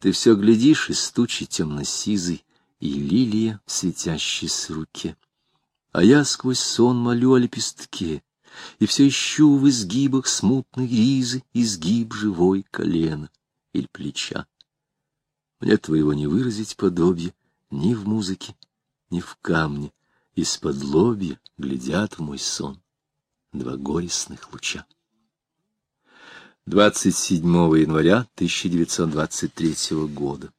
Ты все глядишь из тучи темно-сизой, и лилия в светящейся руке. А я сквозь сон молю о лепестке, и все ищу в изгибах смутной ризы изгиб живой колена или плеча. Мне твоего не выразить подобие ни в музыке, ни в камне, из-под лобья глядят в мой сон два горестных луча. 27 января 1923 года.